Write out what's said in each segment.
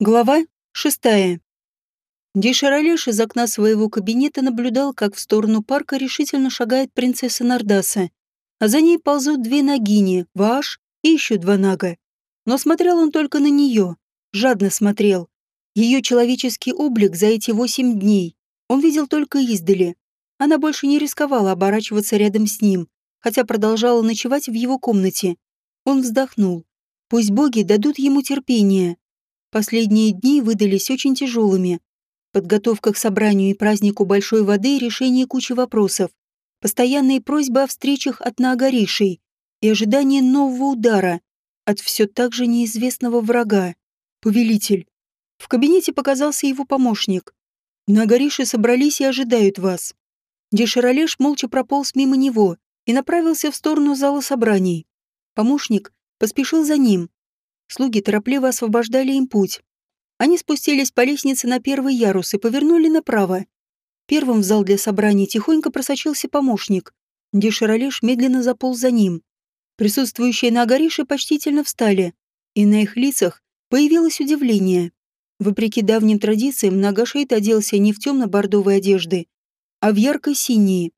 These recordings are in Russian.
Глава шестая. Дишаралеш из окна своего кабинета наблюдал, как в сторону парка решительно шагает принцесса Нардаса, а за ней ползут две нагини, Ваш и еще два нага. Но смотрел он только на нее, жадно смотрел. Ее человеческий облик за эти восемь дней он видел только издали. Она больше не рисковала оборачиваться рядом с ним, хотя продолжала ночевать в его комнате. Он вздохнул. Пусть боги дадут ему терпение, Последние дни выдались очень тяжелыми. Подготовка к собранию и празднику Большой воды и решение кучи вопросов. Постоянные просьбы о встречах от Наагаришей и ожидание нового удара от все так же неизвестного врага. Повелитель. В кабинете показался его помощник. Наагариши собрались и ожидают вас. Деширалеш молча прополз мимо него и направился в сторону зала собраний. Помощник поспешил за ним, Слуги торопливо освобождали им путь. Они спустились по лестнице на первый ярус и повернули направо. Первым в зал для собраний тихонько просочился помощник. Деширалеш медленно заполз за ним. Присутствующие на Агарише почтительно встали, и на их лицах появилось удивление. Вопреки давним традициям, Нагашейт оделся не в темно-бордовой одежды, а в яркой синей.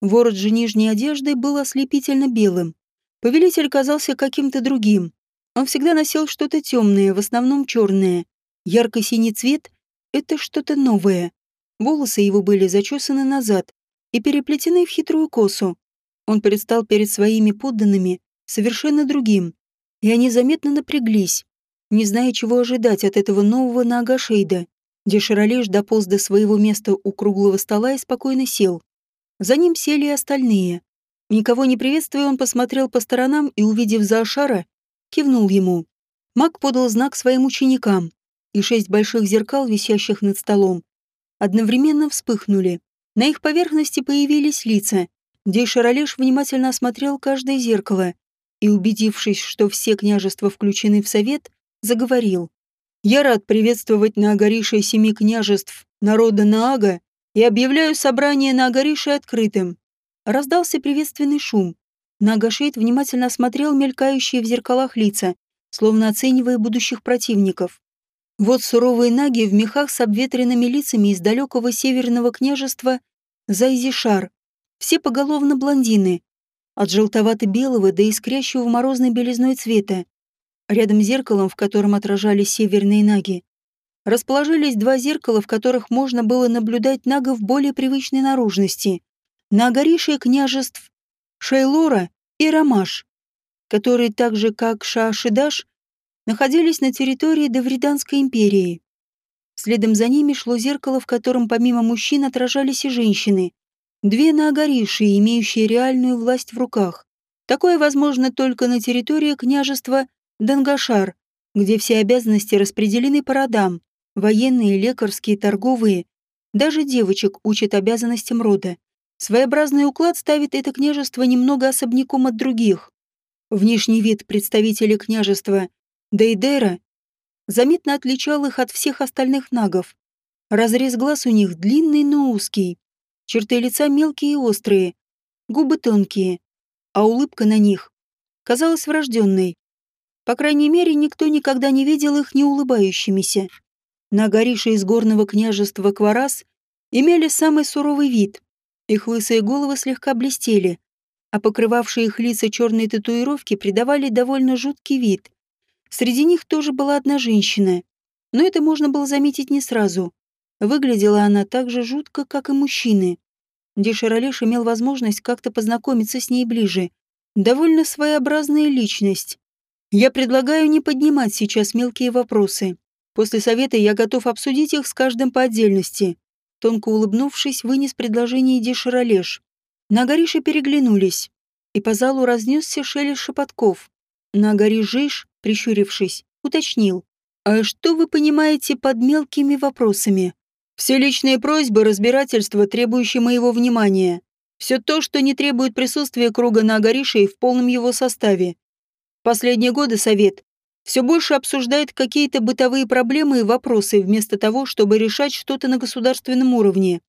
Ворот же нижней одежды был ослепительно белым. Повелитель казался каким-то другим, он всегда носил что-то темное, в основном черное. Ярко-синий цвет — это что-то новое. Волосы его были зачесаны назад и переплетены в хитрую косу. Он предстал перед своими подданными совершенно другим, и они заметно напряглись, не зная, чего ожидать от этого нового Наагашейда. Деширалеш дополз до своего места у круглого стола и спокойно сел. За ним сели и остальные. Никого не приветствуя, он посмотрел по сторонам и, увидев Заашара, кивнул ему. Маг подал знак своим ученикам, и шесть больших зеркал, висящих над столом, одновременно вспыхнули. На их поверхности появились лица. Дейшаролеш внимательно осмотрел каждое зеркало и, убедившись, что все княжества включены в совет, заговорил. «Я рад приветствовать на Агарише семи княжеств народа Наага и объявляю собрание на Агарише открытым». Раздался приветственный шум, Нагашейд внимательно осмотрел мелькающие в зеркалах лица, словно оценивая будущих противников. Вот суровые наги в мехах с обветренными лицами из далекого северного княжества Зайзишар. Все поголовно блондины, от желтовато-белого до искрящего морозной белизной цвета. Рядом с зеркалом, в котором отражались северные наги, расположились два зеркала, в которых можно было наблюдать нагов более привычной наружности. На огорише княжеств Шейлора и Рамаш, которые так же, как Шаашидаш, находились на территории Давриданской империи. Следом за ними шло зеркало, в котором помимо мужчин отражались и женщины. Две наагариши, имеющие реальную власть в руках. Такое возможно только на территории княжества Дангашар, где все обязанности распределены по родам. Военные, лекарские, торговые. Даже девочек учат обязанностям рода. Своеобразный уклад ставит это княжество немного особняком от других. Внешний вид представителей княжества Дейдера заметно отличал их от всех остальных нагов. Разрез глаз у них длинный, но узкий. Черты лица мелкие и острые, губы тонкие, а улыбка на них казалась врожденной. По крайней мере, никто никогда не видел их не улыбающимися. Нагариши из горного княжества Кварас имели самый суровый вид, их лысые головы слегка блестели, а покрывавшие их лица черные татуировки придавали довольно жуткий вид. Среди них тоже была одна женщина, но это можно было заметить не сразу. Выглядела она так же жутко, как и мужчины. Деширалеш имел возможность как-то познакомиться с ней ближе. Довольно своеобразная личность. Я предлагаю не поднимать сейчас мелкие вопросы. После совета я готов обсудить их с каждым по отдельности тонко улыбнувшись, вынес предложение Деширалеш. Нагариши переглянулись, и по залу разнесся шелест шепотков. Нагари Жиш, прищурившись, уточнил. «А что вы понимаете под мелкими вопросами?» «Все личные просьбы, разбирательства, требующие моего внимания. Все то, что не требует присутствия круга Нагаришей в полном его составе. Последние годы Совет все больше обсуждает какие-то бытовые проблемы и вопросы, вместо того, чтобы решать что-то на государственном уровне.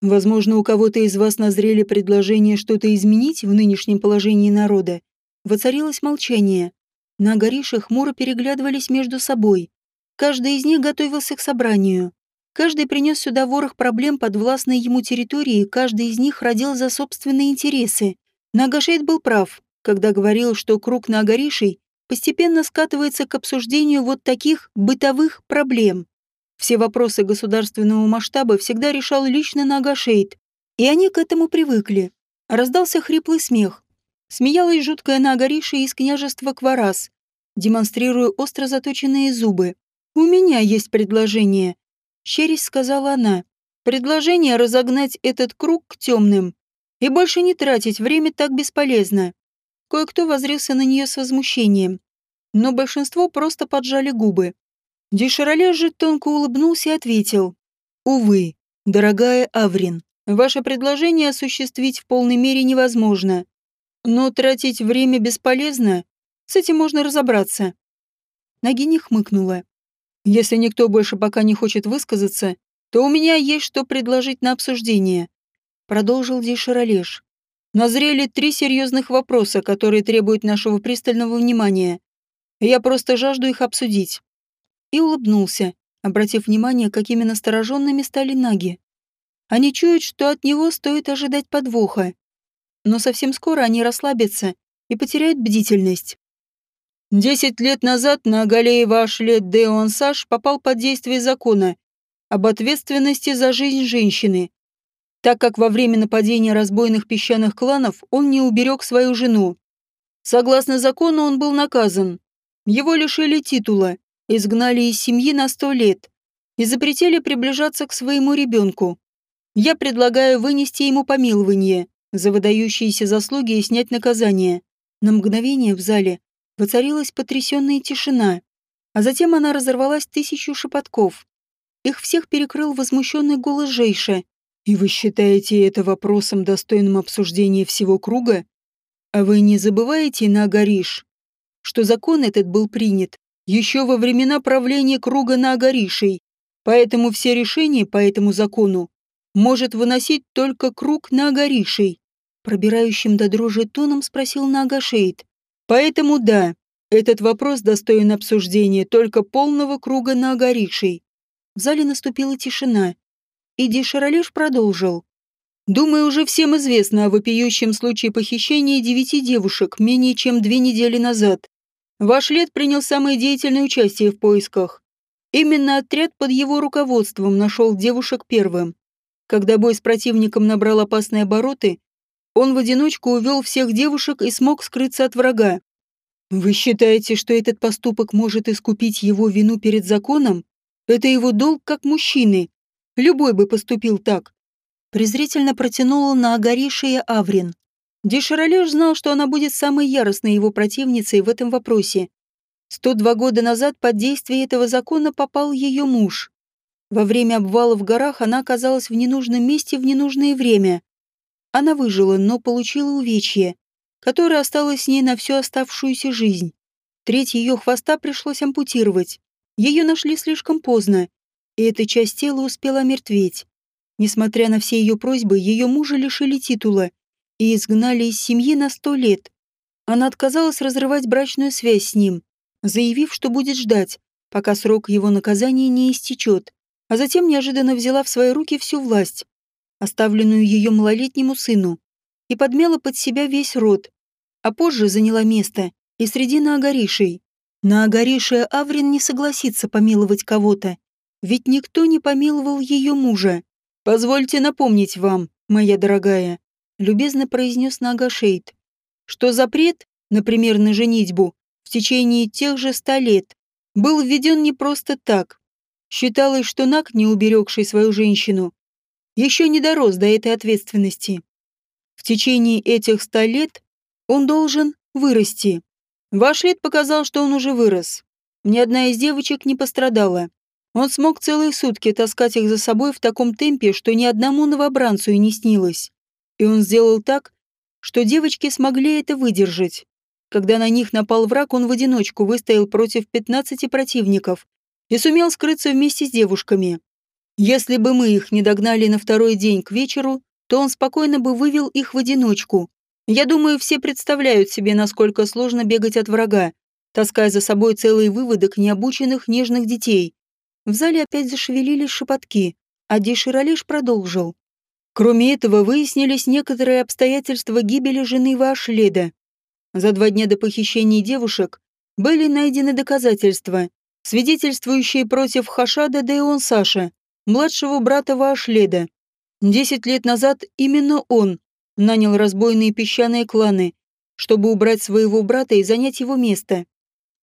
Возможно, у кого-то из вас назрели предложения что-то изменить в нынешнем положении народа. Воцарилось молчание. На горише хмуро переглядывались между собой. Каждый из них готовился к собранию. Каждый принес сюда ворох проблем подвластной ему территории, каждый из них родил за собственные интересы. Нагашейд был прав, когда говорил, что круг Нагаришей постепенно скатывается к обсуждению вот таких бытовых проблем. Все вопросы государственного масштаба всегда решал лично Нагашейд, и они к этому привыкли. Раздался хриплый смех. Смеялась жуткая Нагариша из княжества Кварас, демонстрируя остро заточенные зубы. «У меня есть предложение», — щерясь сказала она. «Предложение разогнать этот круг к темным и больше не тратить время так бесполезно». Кое-кто возрился на нее с возмущением, но большинство просто поджали губы. Деширале же тонко улыбнулся и ответил. «Увы, дорогая Аврин, ваше предложение осуществить в полной мере невозможно. Но тратить время бесполезно, с этим можно разобраться». Нагини хмыкнула. «Если никто больше пока не хочет высказаться, то у меня есть что предложить на обсуждение», продолжил Деширалеш. «Назрели три серьезных вопроса, которые требуют нашего пристального внимания. Я просто жажду их обсудить и улыбнулся, обратив внимание, какими настороженными стали наги. Они чуют, что от него стоит ожидать подвоха. Но совсем скоро они расслабятся и потеряют бдительность. Десять лет назад на Галеева Ашлет де Онсаж попал под действие закона об ответственности за жизнь женщины, так как во время нападения разбойных песчаных кланов он не уберег свою жену. Согласно закону он был наказан. Его лишили титула, изгнали из семьи на сто лет и запретили приближаться к своему ребенку. Я предлагаю вынести ему помилование за выдающиеся заслуги и снять наказание. На мгновение в зале воцарилась потрясенная тишина, а затем она разорвалась тысячу шепотков. Их всех перекрыл возмущенный голос Жейша. «И вы считаете это вопросом, достойным обсуждения всего круга? А вы не забываете, Нагариш, что закон этот был принят еще во времена правления круга на Агаришей, поэтому все решения по этому закону может выносить только круг на Агаришей. Пробирающим до дрожи тоном спросил Нагашейд. Поэтому да, этот вопрос достоин обсуждения только полного круга на Агаришей. В зале наступила тишина, и Дишаралеш продолжил. Думаю, уже всем известно о вопиющем случае похищения девяти девушек менее чем две недели назад. Ваш лет принял самое деятельное участие в поисках. Именно отряд под его руководством нашел девушек первым. Когда бой с противником набрал опасные обороты, он в одиночку увел всех девушек и смог скрыться от врага. Вы считаете, что этот поступок может искупить его вину перед законом? Это его долг как мужчины. Любой бы поступил так. Презрительно протянула на огорившая Аврин. Деширалеш знал, что она будет самой яростной его противницей в этом вопросе. 102 года назад под действие этого закона попал ее муж. Во время обвала в горах она оказалась в ненужном месте в ненужное время. Она выжила, но получила увечье, которое осталось с ней на всю оставшуюся жизнь. Треть ее хвоста пришлось ампутировать. Ее нашли слишком поздно, и эта часть тела успела мертветь. Несмотря на все ее просьбы, ее мужа лишили титула – и изгнали из семьи на сто лет. Она отказалась разрывать брачную связь с ним, заявив, что будет ждать, пока срок его наказания не истечет, а затем неожиданно взяла в свои руки всю власть, оставленную ее малолетнему сыну, и подмела под себя весь род, а позже заняла место и среди Наагаришей. Наагаришия Аврин не согласится помиловать кого-то, ведь никто не помиловал ее мужа. Позвольте напомнить вам, моя дорогая, любезно произнес Нагашейд, что запрет, например, на женитьбу, в течение тех же ста лет, был введен не просто так. Считалось, что Наг, не уберегший свою женщину, еще не дорос до этой ответственности. В течение этих ста лет он должен вырасти. Ваш лет показал, что он уже вырос. Ни одна из девочек не пострадала. Он смог целые сутки таскать их за собой в таком темпе, что ни одному новобранцу и не снилось. И он сделал так, что девочки смогли это выдержать. Когда на них напал враг, он в одиночку выстоял против 15 противников и сумел скрыться вместе с девушками. Если бы мы их не догнали на второй день к вечеру, то он спокойно бы вывел их в одиночку. Я думаю, все представляют себе, насколько сложно бегать от врага. таская за собой целый выводок необученных нежных детей. В зале опять зашевелились шепотки, а Диширалиш продолжил. Кроме этого, выяснились некоторые обстоятельства гибели жены Вашледа. За два дня до похищения девушек были найдены доказательства, свидетельствующие против Хашада Деон Саша, младшего брата Вашледа. Десять лет назад именно он нанял разбойные песчаные кланы, чтобы убрать своего брата и занять его место.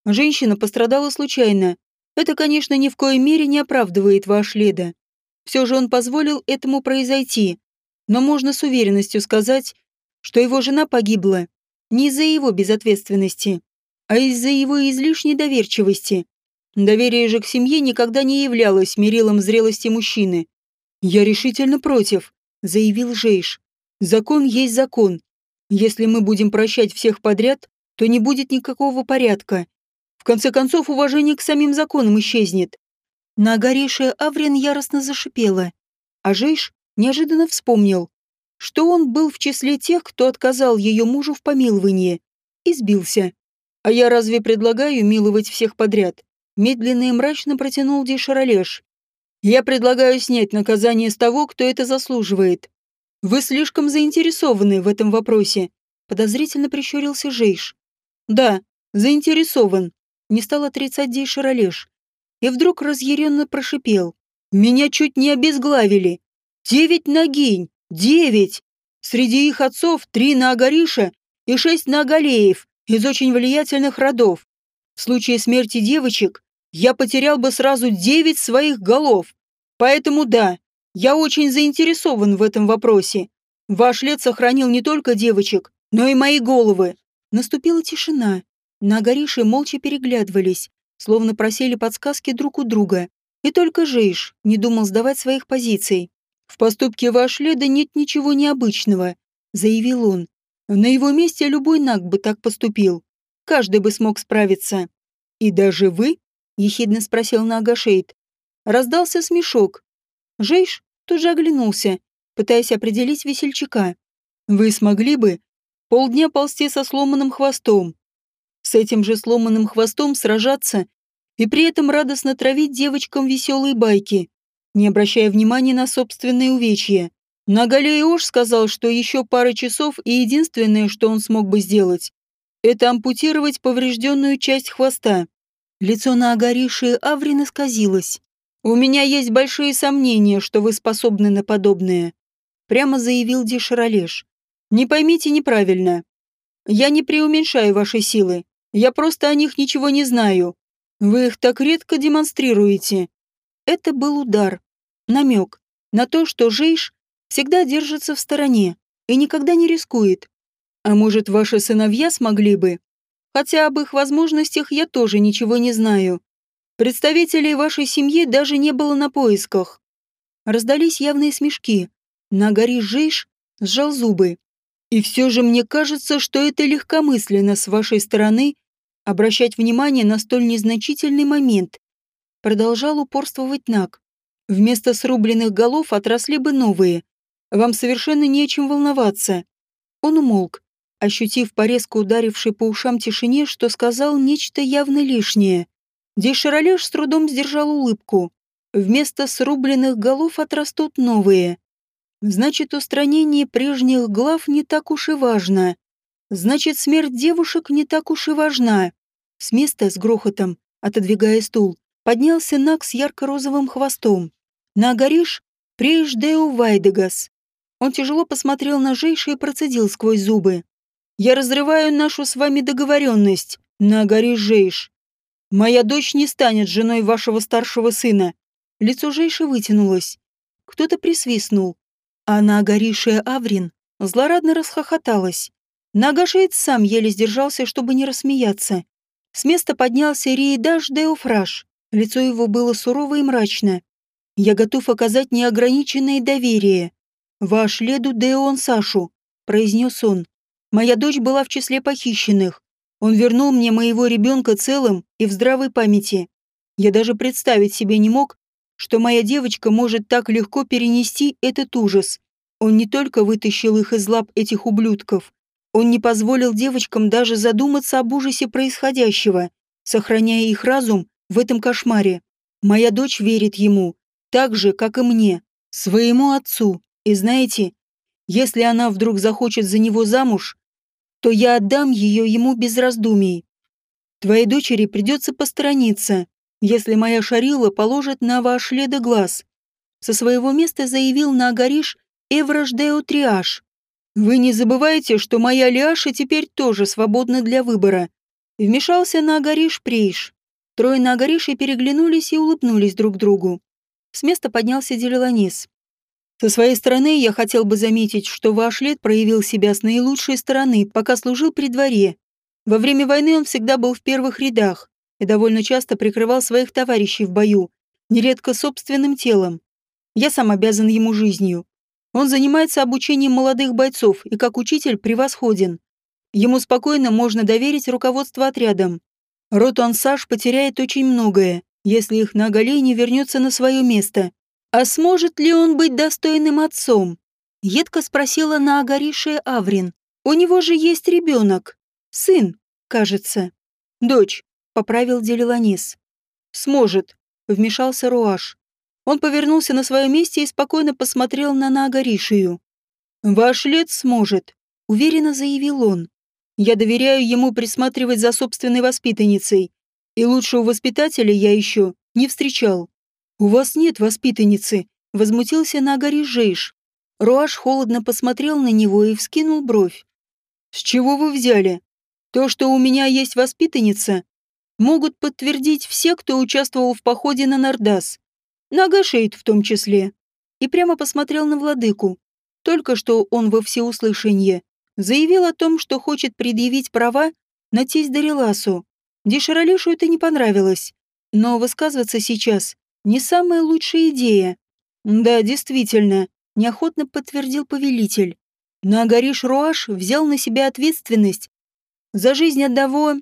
Женщина пострадала случайно. Это, конечно, ни в коей мере не оправдывает Вашледа. Все же он позволил этому произойти, но можно с уверенностью сказать, что его жена погибла не из-за его безответственности, а из-за его излишней доверчивости. Доверие же к семье никогда не являлось мерилом зрелости мужчины. «Я решительно против», — заявил Жейш. «Закон есть закон. Если мы будем прощать всех подряд, то не будет никакого порядка. В конце концов, уважение к самим законам исчезнет. На огоревшая Аврин яростно зашипела, а Жейш неожиданно вспомнил, что он был в числе тех, кто отказал ее мужу в помиловании, и сбился. «А я разве предлагаю миловать всех подряд?» Медленно и мрачно протянул Дишаролеш. «Я предлагаю снять наказание с того, кто это заслуживает. Вы слишком заинтересованы в этом вопросе», подозрительно прищурился Жейш. «Да, заинтересован», не стал отрицать Дейшаролеш и вдруг разъяренно прошипел. «Меня чуть не обезглавили. Девять ногинь! Девять! Среди их отцов три Наагариша и шесть Наагалеев из очень влиятельных родов. В случае смерти девочек я потерял бы сразу девять своих голов. Поэтому да, я очень заинтересован в этом вопросе. Ваш лет сохранил не только девочек, но и мои головы». Наступила тишина. Наагариши молча переглядывались, словно просили подсказки друг у друга. И только Жейш не думал сдавать своих позиций. «В поступке Вашледа нет ничего необычного», — заявил он. «На его месте любой наг бы так поступил. Каждый бы смог справиться». «И даже вы?» — ехидно спросил Нагашейд. Раздался смешок. Жейш тут же оглянулся, пытаясь определить весельчака. «Вы смогли бы полдня ползти со сломанным хвостом, с этим же сломанным хвостом сражаться и при этом радостно травить девочкам веселые байки, не обращая внимания на собственные увечья. Нагалей Ош сказал, что еще пара часов и единственное, что он смог бы сделать, это ампутировать поврежденную часть хвоста. Лицо на огорившее Аврин исказилось. «У меня есть большие сомнения, что вы способны на подобное», прямо заявил Деширалеш. «Не поймите неправильно. Я не преуменьшаю ваши силы. Я просто о них ничего не знаю. Вы их так редко демонстрируете. Это был удар, намек на то, что Жейш всегда держится в стороне и никогда не рискует. А может, ваши сыновья смогли бы? Хотя об их возможностях я тоже ничего не знаю. Представителей вашей семьи даже не было на поисках. Раздались явные смешки. На горе Жейш сжал зубы. И все же мне кажется, что это легкомысленно с вашей стороны обращать внимание на столь незначительный момент. Продолжал упорствовать Наг. Вместо срубленных голов отросли бы новые. Вам совершенно не о чем волноваться. Он умолк, ощутив по резко ударившей по ушам тишине, что сказал нечто явно лишнее. Деширалеш с трудом сдержал улыбку. Вместо срубленных голов отрастут новые. Значит, устранение прежних глав не так уж и важно. Значит, смерть девушек не так уж и важна. С места с грохотом, отодвигая стул, поднялся Нак с ярко-розовым хвостом. Нагариш Преждеу Вайдегас. Он тяжело посмотрел на Жейша и процедил сквозь зубы. «Я разрываю нашу с вами договоренность, Нагариш Жейш. Моя дочь не станет женой вашего старшего сына». Лицо Жейша вытянулось. Кто-то присвистнул. А на Аврин злорадно расхохоталась. Нагашеец сам еле сдержался, чтобы не рассмеяться. С места поднялся Риедаш Деофраш. Лицо его было сурово и мрачно. «Я готов оказать неограниченное доверие. Ваш леду Деон Сашу», — произнес он. «Моя дочь была в числе похищенных. Он вернул мне моего ребенка целым и в здравой памяти. Я даже представить себе не мог, что моя девочка может так легко перенести этот ужас. Он не только вытащил их из лап этих ублюдков, он не позволил девочкам даже задуматься об ужасе происходящего. сохраняя их разум в этом кошмаре. Моя дочь верит ему, так же, как и мне, своему отцу. И знаете, если она вдруг захочет за него замуж, то я отдам ее ему без раздумий. Твоей дочери придется посторониться, если моя Шарила положит на ваш леда глаз. Со своего места заявил на Агариш Эвраш Део Триаш. Вы не забывайте, что моя Лиаша теперь тоже свободна для выбора. Вмешался на Агариш Прейш. Трое на Агариши переглянулись и улыбнулись друг другу. С места поднялся Делеланис. Со своей стороны я хотел бы заметить, что ваш лет проявил себя с наилучшей стороны, пока служил при дворе. Во время войны он всегда был в первых рядах и довольно часто прикрывал своих товарищей в бою, нередко собственным телом. Я сам обязан ему жизнью. Он занимается обучением молодых бойцов и как учитель превосходен. Ему спокойно можно доверить руководство отрядом. Ротуан Саш потеряет очень многое, если их наголение вернется на свое место. «А сможет ли он быть достойным отцом?» Едко спросила на Агарише Аврин. «У него же есть ребенок. Сын, кажется». «Дочь», — поправил Делиланис. «Сможет», — вмешался Руаш. Он повернулся на своем месте и спокойно посмотрел на Нагаришию. «Ваш лет сможет», — уверенно заявил он. «Я доверяю ему присматривать за собственной воспитанницей, и лучшего воспитателя я еще не встречал. «У вас нет воспитанницы», — возмутился Нагари Жейш. Руаш холодно посмотрел на него и вскинул бровь. «С чего вы взяли? То, что у меня есть воспитанница, могут подтвердить все, кто участвовал в походе на Нардас. Нагашейд в том числе». И прямо посмотрел на владыку. Только что он во всеуслышание заявил о том, что хочет предъявить права на тесть Дариласу. Деширалишу это не понравилось. Но высказываться сейчас не самая лучшая идея. Да, действительно, неохотно подтвердил повелитель. Но Агариш Руаш взял на себя ответственность за жизнь одного...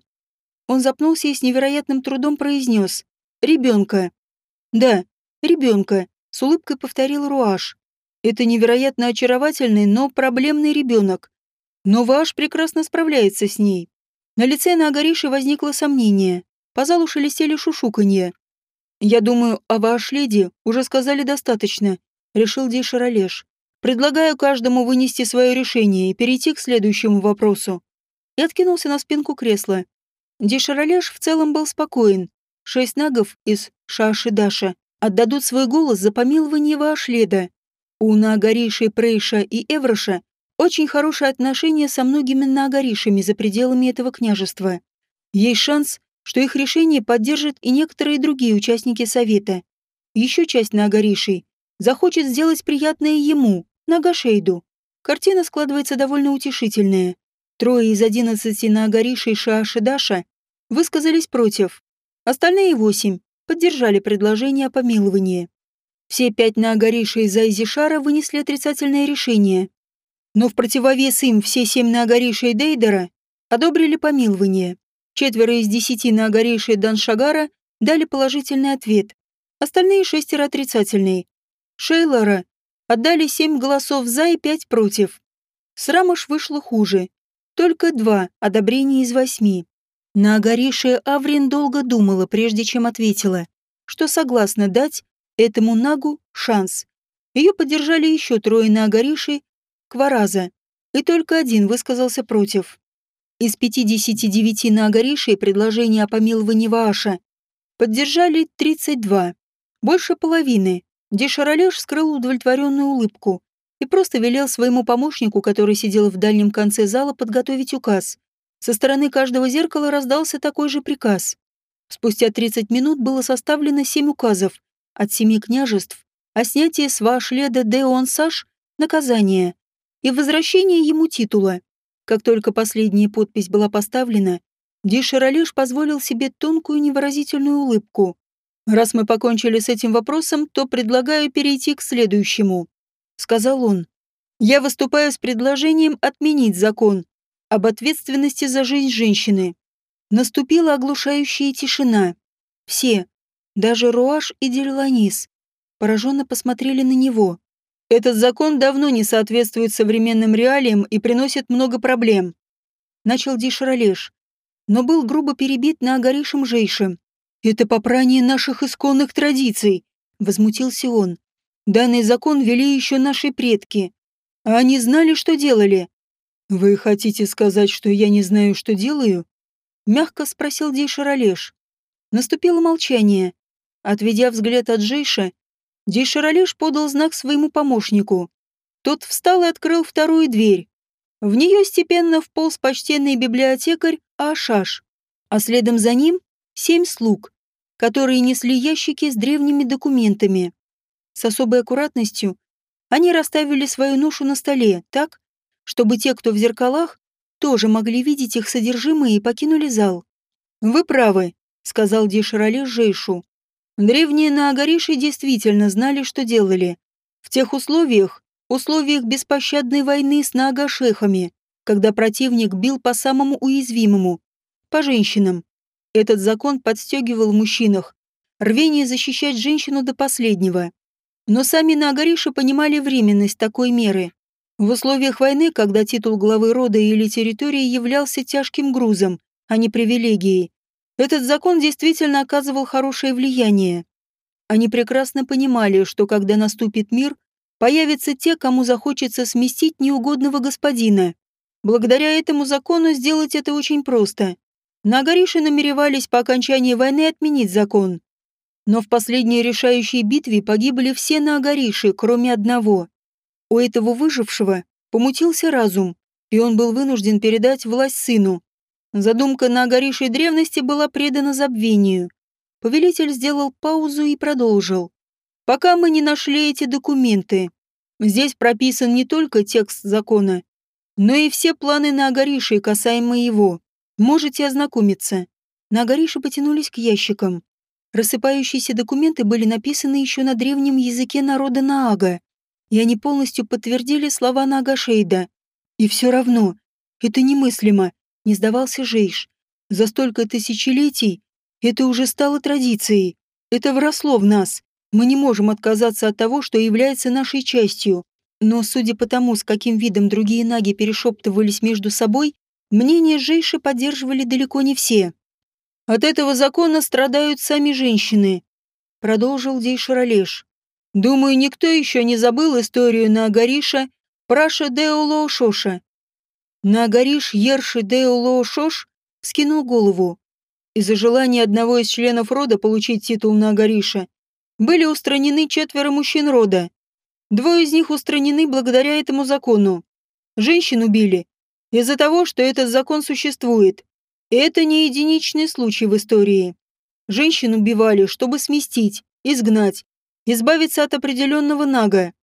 Он запнулся и с невероятным трудом произнес. «Ребенка». «Да, ребенка», — с улыбкой повторил Руаш. «Это невероятно очаровательный, но проблемный ребенок. Но ваш прекрасно справляется с ней». На лице на Агарише возникло сомнение. По залу шелестели шушуканье. «Я думаю, о ваш леди уже сказали достаточно», — решил Дейшаролеш. «Предлагаю каждому вынести свое решение и перейти к следующему вопросу». И откинулся на спинку кресла. Дейшаролеш в целом был спокоен. Шесть нагов из Шаши-Даша отдадут свой голос за помилование Вашледа. У Наагариши, Прейша и Эвроша очень хорошие отношения со многими Наагаришами за пределами этого княжества. Есть шанс, что их решение поддержат и некоторые другие участники совета. Еще часть Нагаришей захочет сделать приятное ему, Нагашейду. Картина складывается довольно утешительная. Трое из одиннадцати Нагаришей Шаашидаша высказались против. Остальные восемь поддержали предложение о помиловании. Все пять Наагаришей Зайзишара вынесли отрицательное решение. Но в противовес им все семь Наагаришей Дейдера одобрили помилование. Четверо из десяти на огорейшие Даншагара дали положительный ответ. Остальные шестеро отрицательные. Шейлора отдали семь голосов за и пять против. С Рамыш вышло хуже. Только два одобрения из восьми. На огорейшая Аврин долго думала, прежде чем ответила, что согласна дать этому Нагу шанс. Ее поддержали еще трое на огорейшей Квараза, и только один высказался против. Из 59 на Агариши предложения о помиловании Вааша поддержали 32. Больше половины. Дешаролеш скрыл удовлетворенную улыбку и просто велел своему помощнику, который сидел в дальнем конце зала, подготовить указ. Со стороны каждого зеркала раздался такой же приказ. Спустя 30 минут было составлено 7 указов от семи княжеств о снятии с Вашледа де Онсаш наказания и возвращении ему титула. Как только последняя подпись была поставлена, Дишералеш позволил себе тонкую невыразительную улыбку. «Раз мы покончили с этим вопросом, то предлагаю перейти к следующему», — сказал он. «Я выступаю с предложением отменить закон об ответственности за жизнь женщины». Наступила оглушающая тишина. Все, даже Руаш и Дерланис, пораженно посмотрели на него. Этот закон давно не соответствует современным реалиям и приносит много проблем. Начал Дишралеш. но был грубо перебит на Агаришем Жейше. «Это попрание наших исконных традиций», — возмутился он. «Данный закон вели еще наши предки, а они знали, что делали». «Вы хотите сказать, что я не знаю, что делаю?» — мягко спросил Дейшаролеш. Наступило молчание. Отведя взгляд от Джейша, Дейшаролеш подал знак своему помощнику. Тот встал и открыл вторую дверь. В нее степенно вполз почтенный библиотекарь Ашаш, а следом за ним семь слуг, которые несли ящики с древними документами. С особой аккуратностью они расставили свою ношу на столе так, чтобы те, кто в зеркалах, тоже могли видеть их содержимое и покинули зал. «Вы правы», — сказал Деширале Жейшу. «Древние на Агариши действительно знали, что делали. В тех условиях, условиях беспощадной войны с Наагашехами, когда противник бил по самому уязвимому, по женщинам. Этот закон подстегивал в мужчинах рвение защищать женщину до последнего. Но сами Нагариши понимали временность такой меры. В условиях войны, когда титул главы рода или территории являлся тяжким грузом, а не привилегией, этот закон действительно оказывал хорошее влияние. Они прекрасно понимали, что когда наступит мир, появятся те, кому захочется сместить неугодного господина. Благодаря этому закону сделать это очень просто. Нагариши намеревались по окончании войны отменить закон. Но в последней решающей битве погибли все Нагариши, кроме одного. У этого выжившего помутился разум, и он был вынужден передать власть сыну. Задумка Нагаришей древности была предана забвению. Повелитель сделал паузу и продолжил. Пока мы не нашли эти документы. Здесь прописан не только текст закона, но и все планы на Агариши касаемо его. Можете ознакомиться. На Агариши потянулись к ящикам. Рассыпающиеся документы были написаны еще на древнем языке народа Наага, и они полностью подтвердили слова Наагашейда. И все равно, это немыслимо, не сдавался Жейш. За столько тысячелетий это уже стало традицией. Это вросло в нас. Мы не можем отказаться от того, что является нашей частью. Но, судя по тому, с каким видом другие наги перешептывались между собой, мнение Жейши поддерживали далеко не все. «От этого закона страдают сами женщины», — продолжил Дейшаролеш. «Думаю, никто еще не забыл историю на Агариша Праша Деолоошоша». На Агариш Ерши Деолоошош скинул голову. Из-за желания одного из членов рода получить титул на Агариша были устранены четверо мужчин рода. Двое из них устранены благодаря этому закону. Женщин убили из-за того, что этот закон существует. Это не единичный случай в истории. Женщин убивали, чтобы сместить, изгнать, избавиться от определенного нага.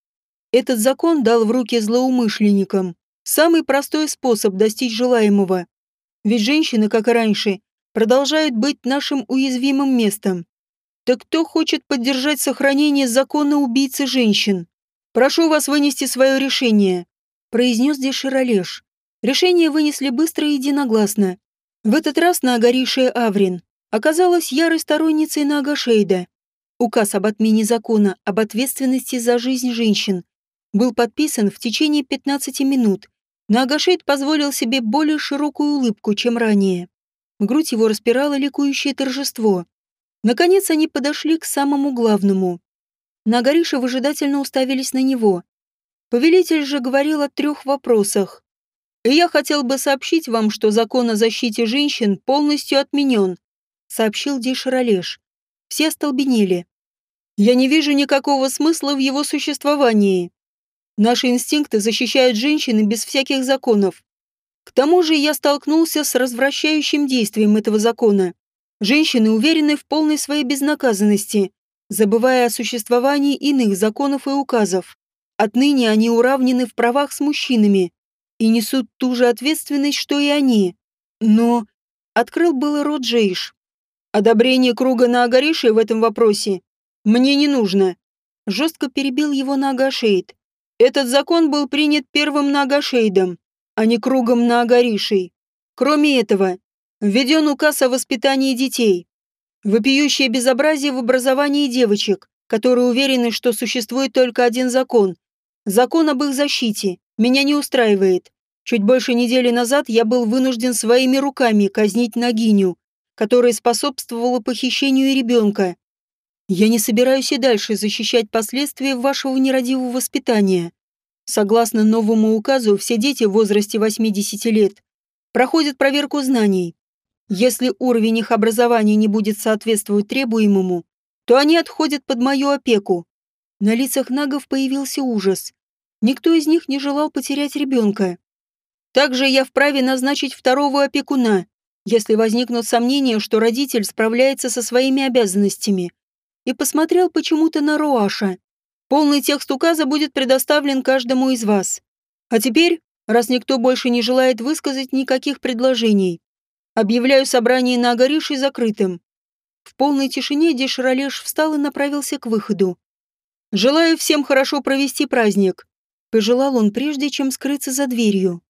Этот закон дал в руки злоумышленникам самый простой способ достичь желаемого. Ведь женщины, как и раньше, продолжают быть нашим уязвимым местом. Так кто хочет поддержать сохранение закона убийцы женщин? Прошу вас вынести свое решение, произнес Деширалеш. Решение вынесли быстро и единогласно. В этот раз на Агаришия Аврин оказалась ярой сторонницей Нагашейда. Указ об отмене закона об ответственности за жизнь женщин был подписан в течение 15 минут. Нагашейд позволил себе более широкую улыбку, чем ранее. Грудь его распирала ликующее торжество. Наконец они подошли к самому главному. Нагариша выжидательно уставились на него. Повелитель же говорил о трех вопросах. «И я хотел бы сообщить вам, что закон о защите женщин полностью отменен», сообщил Дейшаролеш. Все остолбенели. «Я не вижу никакого смысла в его существовании. Наши инстинкты защищают женщины без всяких законов. К тому же я столкнулся с развращающим действием этого закона. Женщины уверены в полной своей безнаказанности, забывая о существовании иных законов и указов. Отныне они уравнены в правах с мужчинами и несут ту же ответственность, что и они. Но... Открыл было рот Джейш. Одобрение круга на Агарише в этом вопросе мне не нужно. Жестко перебил его на Агашейд. Этот закон был принят первым на Агашейдом, а не кругом на Агаришей. Кроме этого, Введен указ о воспитании детей. Вопиющее безобразие в образовании девочек, которые уверены, что существует только один закон. Закон об их защите. Меня не устраивает. Чуть больше недели назад я был вынужден своими руками казнить Нагиню, которая способствовала похищению ребенка. Я не собираюсь и дальше защищать последствия вашего нерадивого воспитания. Согласно новому указу, все дети в возрасте 80 лет проходят проверку знаний. Если уровень их образования не будет соответствовать требуемому, то они отходят под мою опеку. На лицах нагов появился ужас. Никто из них не желал потерять ребенка. Также я вправе назначить второго опекуна, если возникнут сомнения, что родитель справляется со своими обязанностями. И посмотрел почему-то на Руаша. Полный текст указа будет предоставлен каждому из вас. А теперь, раз никто больше не желает высказать никаких предложений, объявляю собрание на Агарише закрытым. В полной тишине Деширалеш встал и направился к выходу. «Желаю всем хорошо провести праздник», — пожелал он прежде, чем скрыться за дверью.